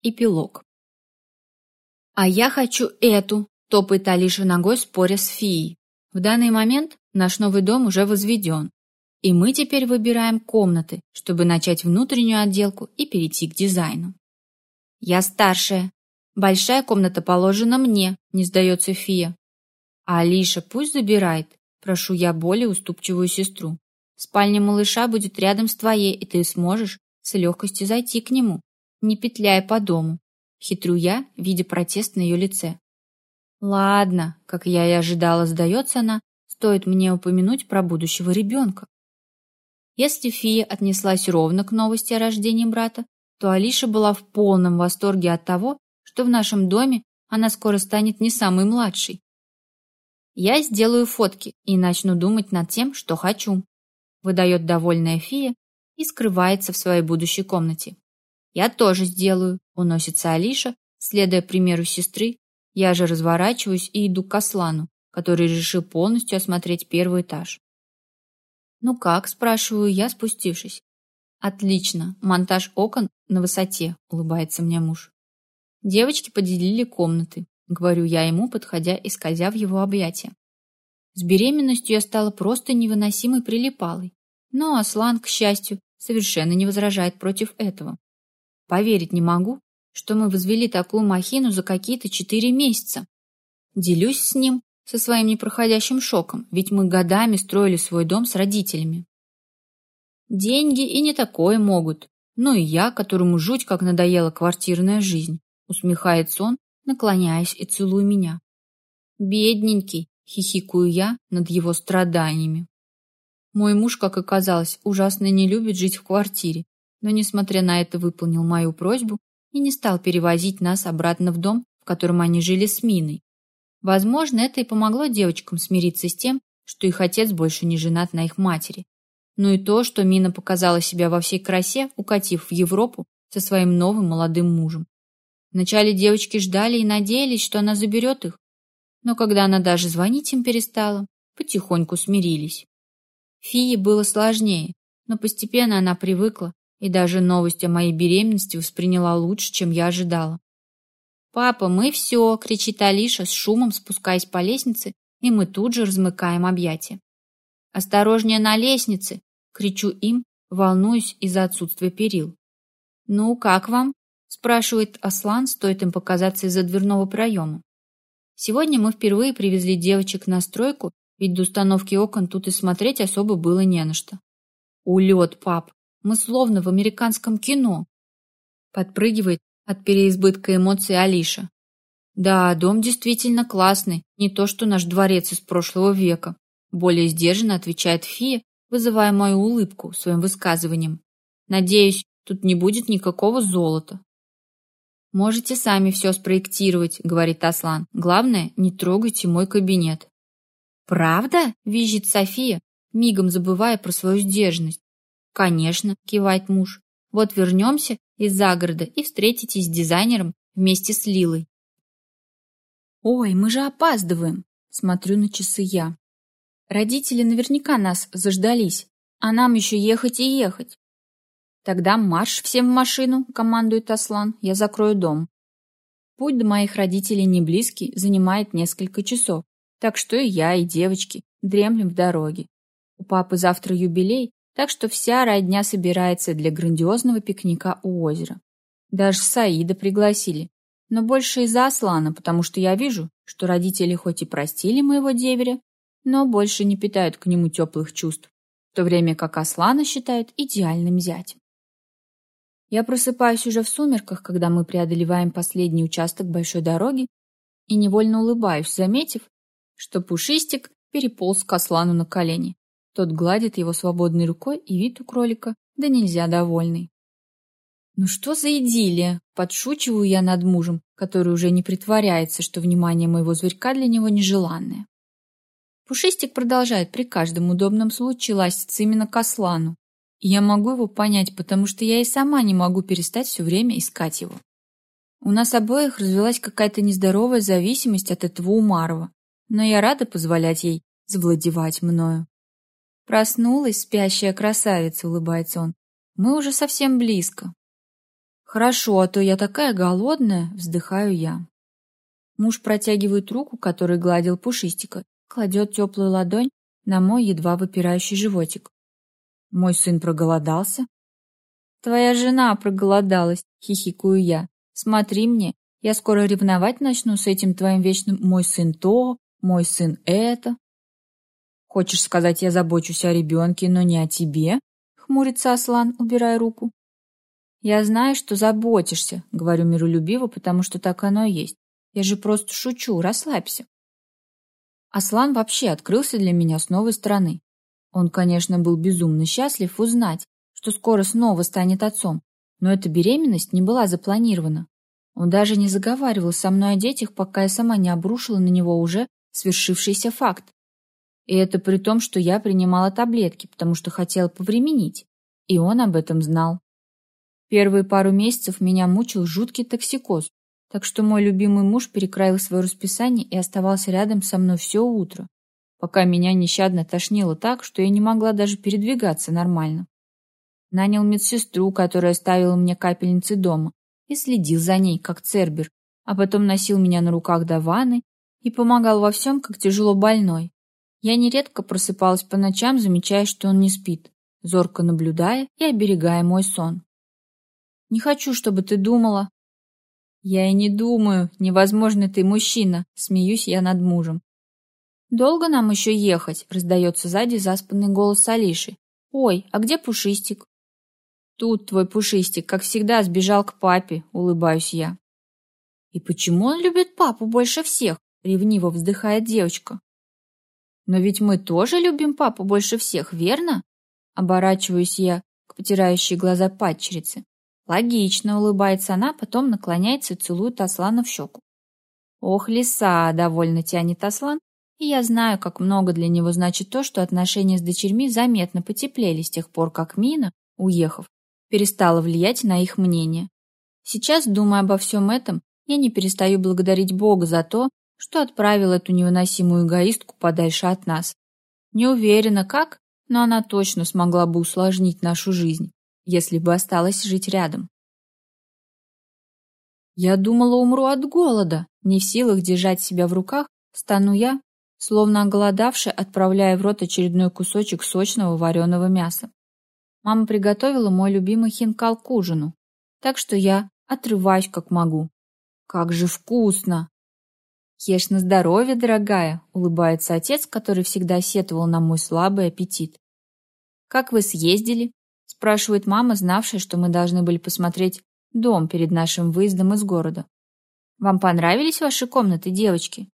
Эпилог. «А я хочу эту!» – топает Алиша ногой, споря с Фией. В данный момент наш новый дом уже возведен, и мы теперь выбираем комнаты, чтобы начать внутреннюю отделку и перейти к дизайну. «Я старшая. Большая комната положена мне», – не сдается Фия. «А Алиша пусть забирает», – прошу я более уступчивую сестру. «Спальня малыша будет рядом с твоей, и ты сможешь с легкостью зайти к нему не петляя по дому. Хитрю я, видя протест на ее лице. Ладно, как я и ожидала, сдается она, стоит мне упомянуть про будущего ребенка. Если Фия отнеслась ровно к новости о рождении брата, то Алиша была в полном восторге от того, что в нашем доме она скоро станет не самой младшей. Я сделаю фотки и начну думать над тем, что хочу. Выдает довольная Фия и скрывается в своей будущей комнате. «Я тоже сделаю», — уносится Алиша, следуя примеру сестры. Я же разворачиваюсь и иду к Аслану, который решил полностью осмотреть первый этаж. «Ну как?» – спрашиваю я, спустившись. «Отлично. Монтаж окон на высоте», – улыбается мне муж. Девочки поделили комнаты, говорю я ему, подходя и скользя в его объятия. С беременностью я стала просто невыносимой прилипалой, но Аслан, к счастью, совершенно не возражает против этого. Поверить не могу, что мы возвели такую махину за какие-то четыре месяца. Делюсь с ним со своим непроходящим шоком, ведь мы годами строили свой дом с родителями. Деньги и не такое могут. Ну и я, которому жуть как надоела квартирная жизнь, усмехается он, наклоняясь и целуя меня. Бедненький, хихикаю я над его страданиями. Мой муж, как оказалось, ужасно не любит жить в квартире но, несмотря на это, выполнил мою просьбу и не стал перевозить нас обратно в дом, в котором они жили с Миной. Возможно, это и помогло девочкам смириться с тем, что их отец больше не женат на их матери. Ну и то, что Мина показала себя во всей красе, укатив в Европу со своим новым молодым мужем. Вначале девочки ждали и надеялись, что она заберет их, но когда она даже звонить им перестала, потихоньку смирились. Фии было сложнее, но постепенно она привыкла и даже новость о моей беременности восприняла лучше, чем я ожидала. «Папа, мы все!» — кричит Алиша с шумом, спускаясь по лестнице, и мы тут же размыкаем объятия. «Осторожнее на лестнице!» — кричу им, волнуюсь из-за отсутствия перил. «Ну, как вам?» — спрашивает Аслан, стоит им показаться из-за дверного проема. Сегодня мы впервые привезли девочек на стройку, ведь до установки окон тут и смотреть особо было не на что. «Улет, пап!» Мы словно в американском кино. Подпрыгивает от переизбытка эмоций Алиша. Да, дом действительно классный, не то что наш дворец из прошлого века. Более сдержанно отвечает Фия, вызывая мою улыбку своим высказыванием. Надеюсь, тут не будет никакого золота. Можете сами все спроектировать, говорит Аслан. Главное, не трогайте мой кабинет. Правда? визжит София, мигом забывая про свою сдержанность. «Конечно», – кивает муж. «Вот вернемся из загорода и встретитесь с дизайнером вместе с Лилой». «Ой, мы же опаздываем», – смотрю на часы я. «Родители наверняка нас заждались, а нам еще ехать и ехать». «Тогда марш всем в машину», – командует Аслан, – «я закрою дом». Путь до моих родителей не близкий, занимает несколько часов, так что и я, и девочки дремлем в дороге. У папы завтра юбилей, так что вся родня собирается для грандиозного пикника у озера. Даже Саида пригласили, но больше из-за Аслана, потому что я вижу, что родители хоть и простили моего деверя, но больше не питают к нему теплых чувств, в то время как Аслана считают идеальным зятем. Я просыпаюсь уже в сумерках, когда мы преодолеваем последний участок большой дороги, и невольно улыбаюсь, заметив, что Пушистик переполз к Аслану на колени. Тот гладит его свободной рукой, и вид у кролика да нельзя довольный. Ну что за идиллия? Подшучиваю я над мужем, который уже не притворяется, что внимание моего зверька для него нежеланное. Пушистик продолжает при каждом удобном случае ластиться именно к Аслану. И я могу его понять, потому что я и сама не могу перестать все время искать его. У нас обоих развилась какая-то нездоровая зависимость от этого Умарова, но я рада позволять ей завладевать мною. Проснулась спящая красавица, улыбается он. Мы уже совсем близко. Хорошо, а то я такая голодная, вздыхаю я. Муж протягивает руку, которой гладил пушистика, кладет теплую ладонь на мой едва выпирающий животик. Мой сын проголодался. Твоя жена проголодалась, хихикаю я. Смотри мне, я скоро ревновать начну с этим твоим вечным «мой сын то», «мой сын это». Хочешь сказать, я забочусь о ребенке, но не о тебе? Хмурится Аслан, убирая руку. Я знаю, что заботишься, говорю миролюбиво, потому что так оно и есть. Я же просто шучу, расслабься. Аслан вообще открылся для меня с новой стороны. Он, конечно, был безумно счастлив узнать, что скоро снова станет отцом, но эта беременность не была запланирована. Он даже не заговаривал со мной о детях, пока я сама не обрушила на него уже свершившийся факт. И это при том, что я принимала таблетки, потому что хотела повременить. И он об этом знал. Первые пару месяцев меня мучил жуткий токсикоз, так что мой любимый муж перекроил свое расписание и оставался рядом со мной все утро, пока меня нещадно тошнило так, что я не могла даже передвигаться нормально. Нанял медсестру, которая ставила мне капельницы дома, и следил за ней, как цербер, а потом носил меня на руках до ванны и помогал во всем, как тяжело больной. Я нередко просыпалась по ночам, замечая, что он не спит, зорко наблюдая и оберегая мой сон. Не хочу, чтобы ты думала. Я и не думаю, невозможно ты мужчина, смеюсь я над мужем. Долго нам еще ехать? раздается сзади заспанный голос Алиши. Ой, а где Пушистик? Тут твой Пушистик, как всегда, сбежал к папе, улыбаюсь я. И почему он любит папу больше всех? ревниво вздыхает девочка. Но ведь мы тоже любим папу больше всех, верно? Оборачиваюсь я к потирающей глаза падчерице. Логично, улыбается она, потом наклоняется и целует Аслана в щеку. Ох, лиса, довольно тянет Аслан, и я знаю, как много для него значит то, что отношения с дочерьми заметно потеплели с тех пор, как Мина, уехав, перестала влиять на их мнение. Сейчас, думая обо всем этом, я не перестаю благодарить Бога за то, что отправил эту невыносимую эгоистку подальше от нас. Не уверена, как, но она точно смогла бы усложнить нашу жизнь если бы осталась жить рядом. Я думала, умру от голода, не в силах держать себя в руках, стану я, словно оголодавшая, отправляя в рот очередной кусочек сочного вареного мяса. Мама приготовила мой любимый хинкал к ужину, так что я отрываюсь как могу. Как же вкусно! Ешь на здоровье, дорогая, улыбается отец, который всегда сетовал на мой слабый аппетит. Как вы съездили? спрашивает мама, знавшая, что мы должны были посмотреть дом перед нашим выездом из города. Вам понравились ваши комнаты, девочки?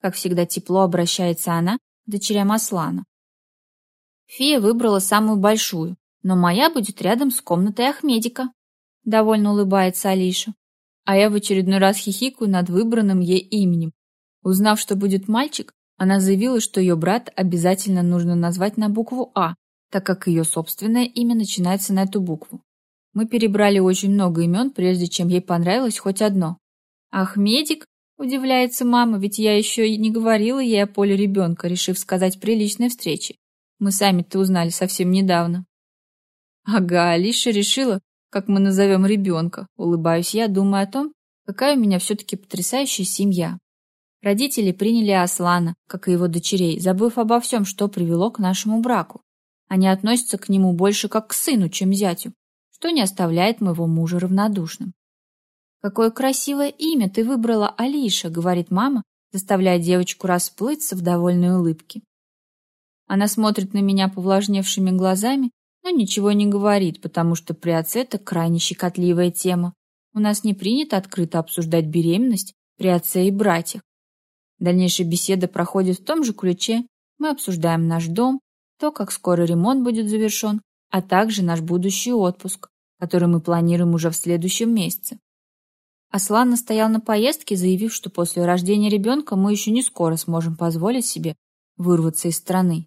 Как всегда тепло обращается она к дочерям Аслана. Фия выбрала самую большую, но моя будет рядом с комнатой Ахмедика. Довольно улыбается Алиша. А я в очередной раз хихикаю над выбранным ей именем. Узнав, что будет мальчик, она заявила, что ее брат обязательно нужно назвать на букву «А», так как ее собственное имя начинается на эту букву. Мы перебрали очень много имен, прежде чем ей понравилось хоть одно. «Ахмедик?» – удивляется мама, ведь я еще и не говорила ей о поле ребенка, решив сказать при личной встрече. Мы сами-то узнали совсем недавно. Ага, Алиша решила, как мы назовем ребенка. Улыбаюсь я, думая о том, какая у меня все-таки потрясающая семья. Родители приняли Аслана, как и его дочерей, забыв обо всем, что привело к нашему браку. Они относятся к нему больше как к сыну, чем зятю, что не оставляет моего мужа равнодушным. «Какое красивое имя ты выбрала, Алиша», — говорит мама, заставляя девочку расплыться в довольной улыбке. Она смотрит на меня повлажневшими глазами, но ничего не говорит, потому что при отце это крайне щекотливая тема. У нас не принято открыто обсуждать беременность при отце и братьях. Дальнейшая беседа проходит в том же ключе. Мы обсуждаем наш дом, то, как скоро ремонт будет завершен, а также наш будущий отпуск, который мы планируем уже в следующем месяце. Аслан настоял на поездке, заявив, что после рождения ребенка мы еще не скоро сможем позволить себе вырваться из страны.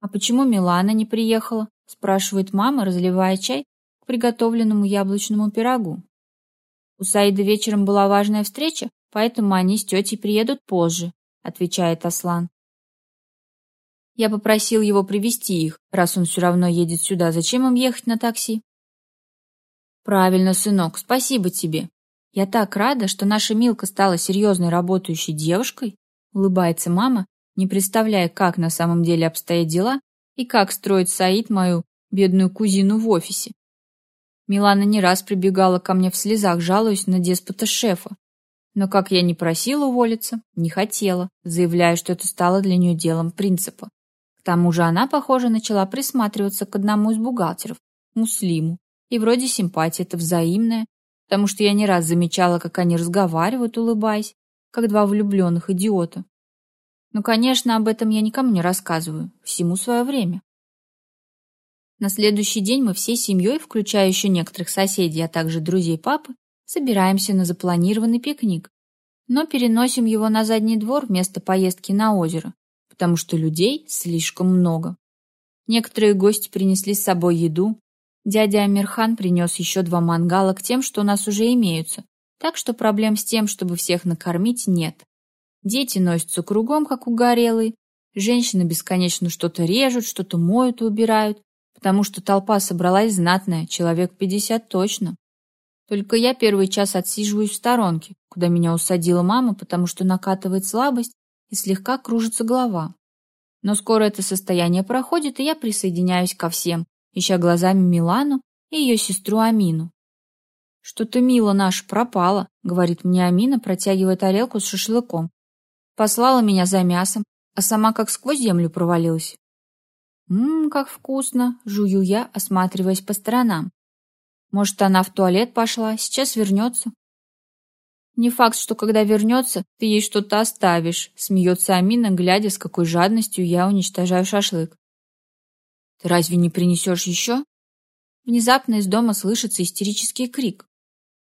«А почему Милана не приехала?» – спрашивает мама, разливая чай к приготовленному яблочному пирогу. «У Саида вечером была важная встреча, поэтому они с тетей приедут позже», – отвечает Аслан. Я попросил его привести их, раз он все равно едет сюда. Зачем им ехать на такси? Правильно, сынок, спасибо тебе. Я так рада, что наша Милка стала серьезной работающей девушкой, улыбается мама, не представляя, как на самом деле обстоят дела и как строит Саид мою бедную кузину в офисе. Милана не раз прибегала ко мне в слезах, жалуясь на деспота шефа. Но как я не просила уволиться, не хотела, заявляя, что это стало для нее делом принципа. К тому же она, похоже, начала присматриваться к одному из бухгалтеров, Муслиму, и вроде симпатия это взаимная, потому что я не раз замечала, как они разговаривают, улыбаясь, как два влюбленных идиота. Но, конечно, об этом я никому не рассказываю, всему свое время. На следующий день мы всей семьей, включая еще некоторых соседей, а также друзей папы, собираемся на запланированный пикник, но переносим его на задний двор вместо поездки на озеро, потому что людей слишком много. Некоторые гости принесли с собой еду, Дядя Амирхан принес еще два мангала к тем, что у нас уже имеются, так что проблем с тем, чтобы всех накормить, нет. Дети носятся кругом, как угорелые, женщины бесконечно что-то режут, что-то моют и убирают, потому что толпа собралась знатная, человек пятьдесят точно. Только я первый час отсиживаюсь в сторонке, куда меня усадила мама, потому что накатывает слабость и слегка кружится голова. Но скоро это состояние проходит, и я присоединяюсь ко всем, ища глазами Милану и ее сестру Амину. «Что-то Мила наша пропала», — говорит мне Амина, протягивая тарелку с шашлыком. Послала меня за мясом, а сама как сквозь землю провалилась. «Ммм, как вкусно!» — жую я, осматриваясь по сторонам. «Может, она в туалет пошла, сейчас вернется?» «Не факт, что когда вернется, ты ей что-то оставишь», — смеется Амина, глядя, с какой жадностью я уничтожаю шашлык. Ты разве не принесешь еще? Внезапно из дома слышится истерический крик.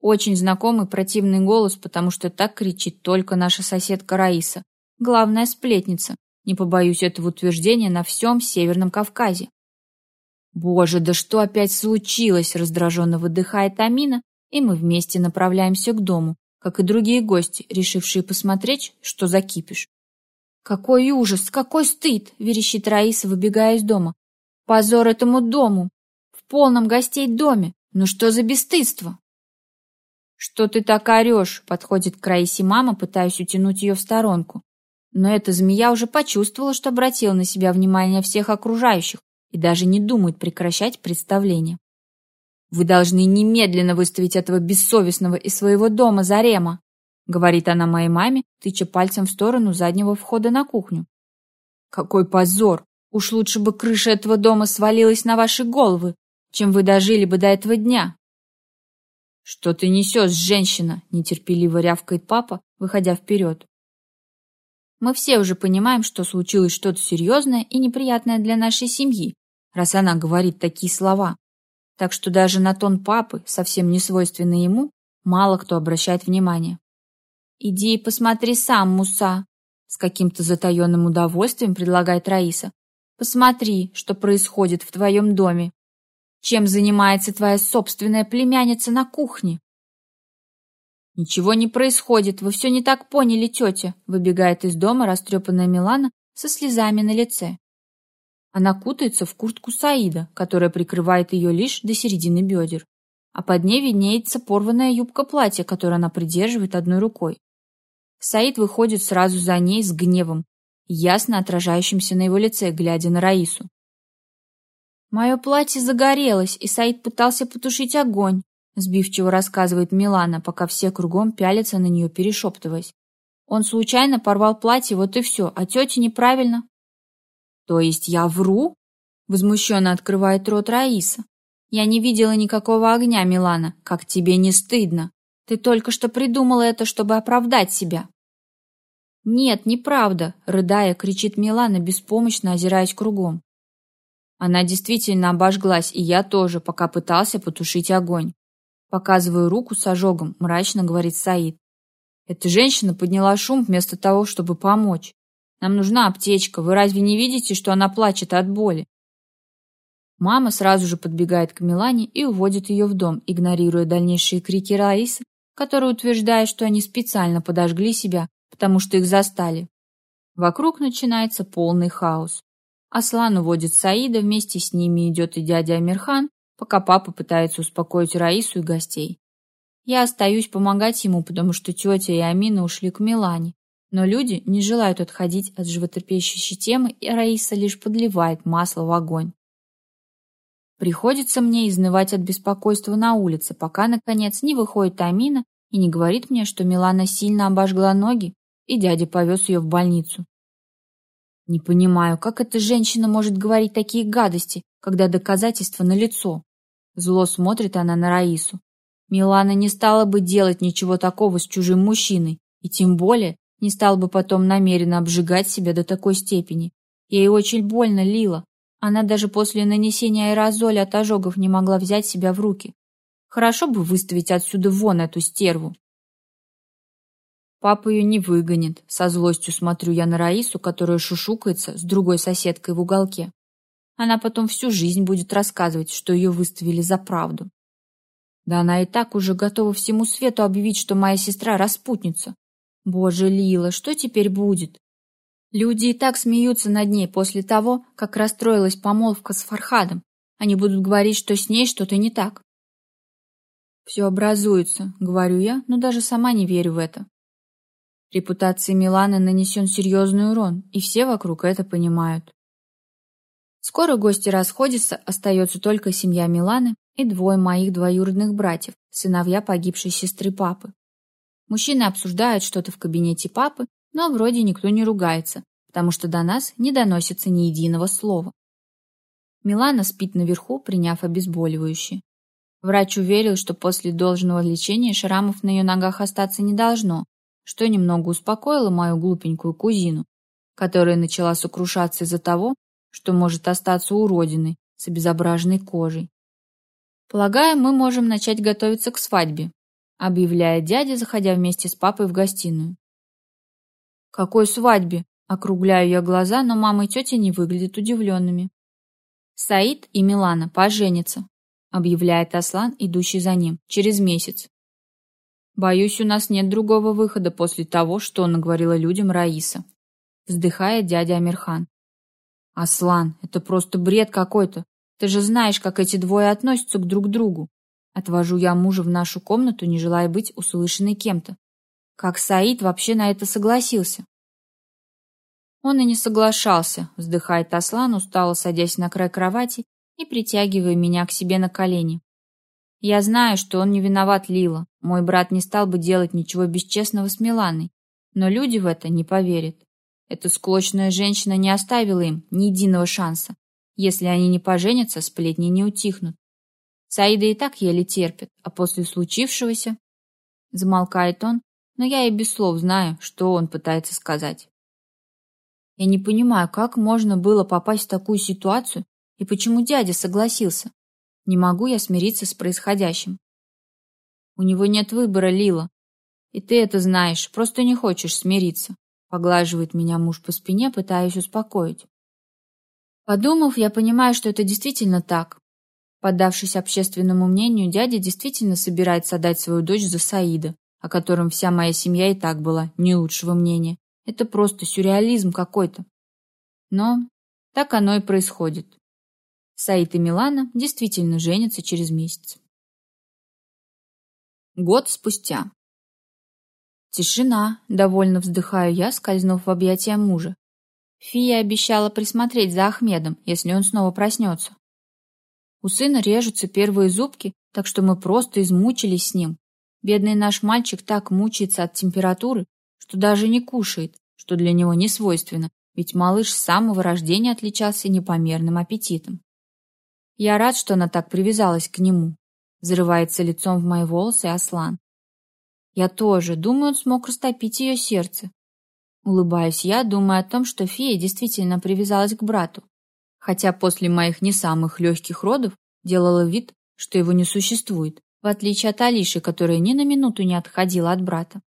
Очень знакомый противный голос, потому что так кричит только наша соседка Раиса, главная сплетница, не побоюсь этого утверждения, на всем Северном Кавказе. «Боже, да что опять случилось?» – раздраженно выдыхает Амина, и мы вместе направляемся к дому, как и другие гости, решившие посмотреть, что за кипиш. «Какой ужас! Какой стыд!» – верещит Раиса, выбегая из дома. Позор этому дому! В полном гостей доме! Ну что за бесстыдство? Что ты так орешь? Подходит к Раисе мама, пытаясь утянуть ее в сторонку. Но эта змея уже почувствовала, что обратила на себя внимание всех окружающих и даже не думает прекращать представление. «Вы должны немедленно выставить этого бессовестного из своего дома, Зарема!» говорит она моей маме, тыча пальцем в сторону заднего входа на кухню. «Какой позор! Уж лучше бы крыша этого дома свалилась на ваши головы, чем вы дожили бы до этого дня. Что ты несешь, женщина? Нетерпеливо рявкает папа, выходя вперед. Мы все уже понимаем, что случилось что-то серьезное и неприятное для нашей семьи, раз она говорит такие слова. Так что даже на тон папы, совсем не свойственный ему, мало кто обращает внимание. «Иди и посмотри сам, Муса», — с каким-то затаенным удовольствием предлагает Раиса, Посмотри, что происходит в твоем доме. Чем занимается твоя собственная племянница на кухне? Ничего не происходит, вы все не так поняли, тетя, выбегает из дома растрепанная Милана со слезами на лице. Она кутается в куртку Саида, которая прикрывает ее лишь до середины бедер, а под ней виднеется порванная юбка платья, которую она придерживает одной рукой. Саид выходит сразу за ней с гневом, ясно отражающимся на его лице, глядя на Раису. «Мое платье загорелось, и Саид пытался потушить огонь», сбивчиво рассказывает Милана, пока все кругом пялятся на нее, перешептываясь. «Он случайно порвал платье, вот и все, а тетя неправильно». «То есть я вру?» Возмущенно открывает рот Раиса. «Я не видела никакого огня, Милана. Как тебе не стыдно? Ты только что придумала это, чтобы оправдать себя». «Нет, неправда!» — рыдая, кричит Милана, беспомощно озираясь кругом. Она действительно обожглась, и я тоже, пока пытался потушить огонь. Показываю руку с ожогом, мрачно говорит Саид. Эта женщина подняла шум вместо того, чтобы помочь. Нам нужна аптечка, вы разве не видите, что она плачет от боли? Мама сразу же подбегает к Милане и уводит ее в дом, игнорируя дальнейшие крики Раисы, которая утверждает, что они специально подожгли себя, потому что их застали. Вокруг начинается полный хаос. Аслан уводит Саида, вместе с ними идет и дядя Амирхан, пока папа пытается успокоить Раису и гостей. Я остаюсь помогать ему, потому что тетя и Амина ушли к Милане. Но люди не желают отходить от животрепещущей темы, и Раиса лишь подливает масло в огонь. Приходится мне изнывать от беспокойства на улице, пока, наконец, не выходит Амина и не говорит мне, что Милана сильно обожгла ноги, и дядя повез ее в больницу. Не понимаю, как эта женщина может говорить такие гадости, когда доказательства налицо. Зло смотрит она на Раису. Милана не стала бы делать ничего такого с чужим мужчиной, и тем более не стал бы потом намеренно обжигать себя до такой степени. Ей очень больно лила. Она даже после нанесения аэрозоля от ожогов не могла взять себя в руки. Хорошо бы выставить отсюда вон эту стерву. Папа ее не выгонит. Со злостью смотрю я на Раису, которая шушукается с другой соседкой в уголке. Она потом всю жизнь будет рассказывать, что ее выставили за правду. Да она и так уже готова всему свету объявить, что моя сестра распутница. Боже, Лила, что теперь будет? Люди и так смеются над ней после того, как расстроилась помолвка с Фархадом. Они будут говорить, что с ней что-то не так. Все образуется, говорю я, но даже сама не верю в это. Репутации Миланы нанесен серьезный урон, и все вокруг это понимают. Скоро гости расходятся, остается только семья Миланы и двое моих двоюродных братьев, сыновья погибшей сестры папы. Мужчины обсуждают что-то в кабинете папы, но вроде никто не ругается, потому что до нас не доносится ни единого слова. Милана спит наверху, приняв обезболивающее. Врач уверил, что после должного лечения шрамов на ее ногах остаться не должно, что немного успокоило мою глупенькую кузину, которая начала сокрушаться из-за того, что может остаться уродиной с обезображенной кожей. Полагаю, мы можем начать готовиться к свадьбе, объявляет дядя, заходя вместе с папой в гостиную. «Какой свадьбе?» – округляю я глаза, но мама и тетя не выглядят удивленными. «Саид и Милана поженятся», – объявляет Аслан, идущий за ним, через месяц. «Боюсь, у нас нет другого выхода после того, что наговорила людям Раиса», – вздыхает дядя Амирхан. «Аслан, это просто бред какой-то. Ты же знаешь, как эти двое относятся к друг другу. Отвожу я мужа в нашу комнату, не желая быть услышанной кем-то. Как Саид вообще на это согласился? Он и не соглашался, вздыхает Аслан, устало садясь на край кровати и притягивая меня к себе на колени. Я знаю, что он не виноват Лила. Мой брат не стал бы делать ничего бесчестного с Миланой. Но люди в это не поверят. Эта склочная женщина не оставила им ни единого шанса. Если они не поженятся, сплетни не утихнут. Саида и так еле терпит, а после случившегося... Замолкает он, но я и без слов знаю, что он пытается сказать. Я не понимаю, как можно было попасть в такую ситуацию и почему дядя согласился. Не могу я смириться с происходящим. У него нет выбора, Лила. И ты это знаешь, просто не хочешь смириться. Поглаживает меня муж по спине, пытаясь успокоить. Подумав, я понимаю, что это действительно так. Поддавшись общественному мнению, дядя действительно собирается отдать свою дочь за Саида, о котором вся моя семья и так была не лучшего мнения. Это просто сюрреализм какой-то. Но так оно и происходит. Саид и Милана действительно женятся через месяц. Год спустя. Тишина, довольно вздыхаю я, скользнув в объятия мужа. Фия обещала присмотреть за Ахмедом, если он снова проснется. У сына режутся первые зубки, так что мы просто измучились с ним. Бедный наш мальчик так мучается от температуры, что даже не кушает, что для него не свойственно, ведь малыш с самого рождения отличался непомерным аппетитом. Я рад, что она так привязалась к нему. Взрывается лицом в мои волосы Аслан. Я тоже, думаю, он смог растопить ее сердце. Улыбаюсь я, думая о том, что фея действительно привязалась к брату хотя после моих не самых легких родов делала вид, что его не существует, в отличие от Алиши, которая ни на минуту не отходила от брата.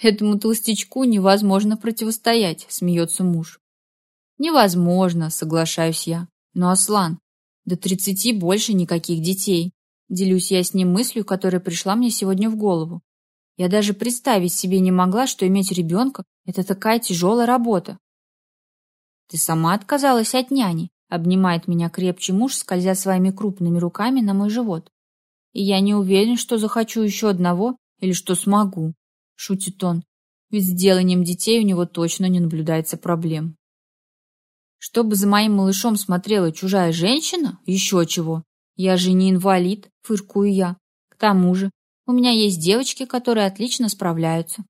«Этому толстячку невозможно противостоять», — смеется муж. «Невозможно», — соглашаюсь я. «Но, Аслан, до тридцати больше никаких детей». Делюсь я с ним мыслью, которая пришла мне сегодня в голову. Я даже представить себе не могла, что иметь ребенка — это такая тяжелая работа. «Ты сама отказалась от няни», — Обнимает меня крепче муж, скользя своими крупными руками на мой живот. И я не уверен, что захочу еще одного или что смогу, шутит он. Ведь с деланием детей у него точно не наблюдается проблем. Чтобы за моим малышом смотрела чужая женщина? Еще чего. Я же не инвалид, фыркую я. К тому же, у меня есть девочки, которые отлично справляются.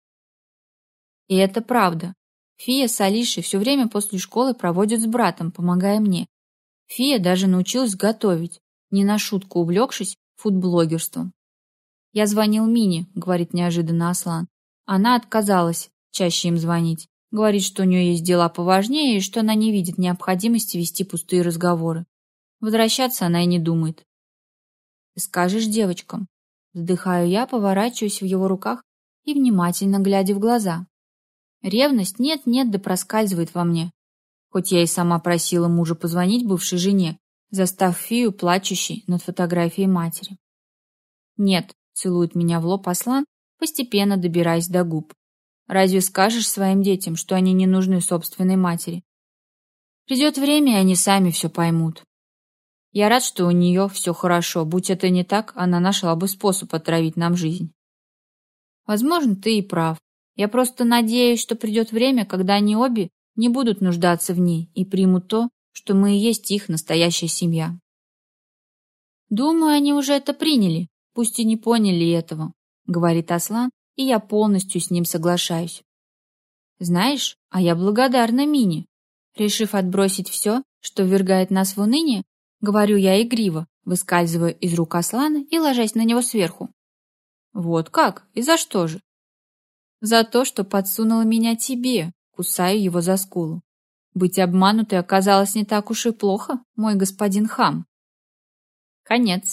И это правда. Фия с Алишей все время после школы проводят с братом, помогая мне. Фия даже научилась готовить, не на шутку увлекшись фудблогерством. «Я звонил Мине», — говорит неожиданно Аслан. Она отказалась чаще им звонить. Говорит, что у нее есть дела поважнее и что она не видит необходимости вести пустые разговоры. Возвращаться она и не думает. «Ты скажешь девочкам?» Вздыхаю я, поворачиваюсь в его руках и внимательно глядя в глаза. Ревность нет-нет да проскальзывает во мне. Хоть я и сама просила мужа позвонить бывшей жене, застав Фию плачущей над фотографией матери. «Нет», — целует меня в лоб Аслан, постепенно добираясь до губ. «Разве скажешь своим детям, что они не нужны собственной матери? Придет время, и они сами все поймут. Я рад, что у нее все хорошо. Будь это не так, она нашла бы способ отравить нам жизнь. Возможно, ты и прав. Я просто надеюсь, что придет время, когда они обе не будут нуждаться в ней и примут то, что мы и есть их настоящая семья. Думаю, они уже это приняли, пусть и не поняли этого, говорит Аслан, и я полностью с ним соглашаюсь. Знаешь, а я благодарна Мине. Решив отбросить все, что ввергает нас в уныние, говорю я игриво, выскальзывая из рук Аслана и ложась на него сверху. Вот как? И за что же? За то, что подсунула меня тебе, кусаю его за скулу. Быть обманутой оказалось не так уж и плохо, мой господин хам. Конец.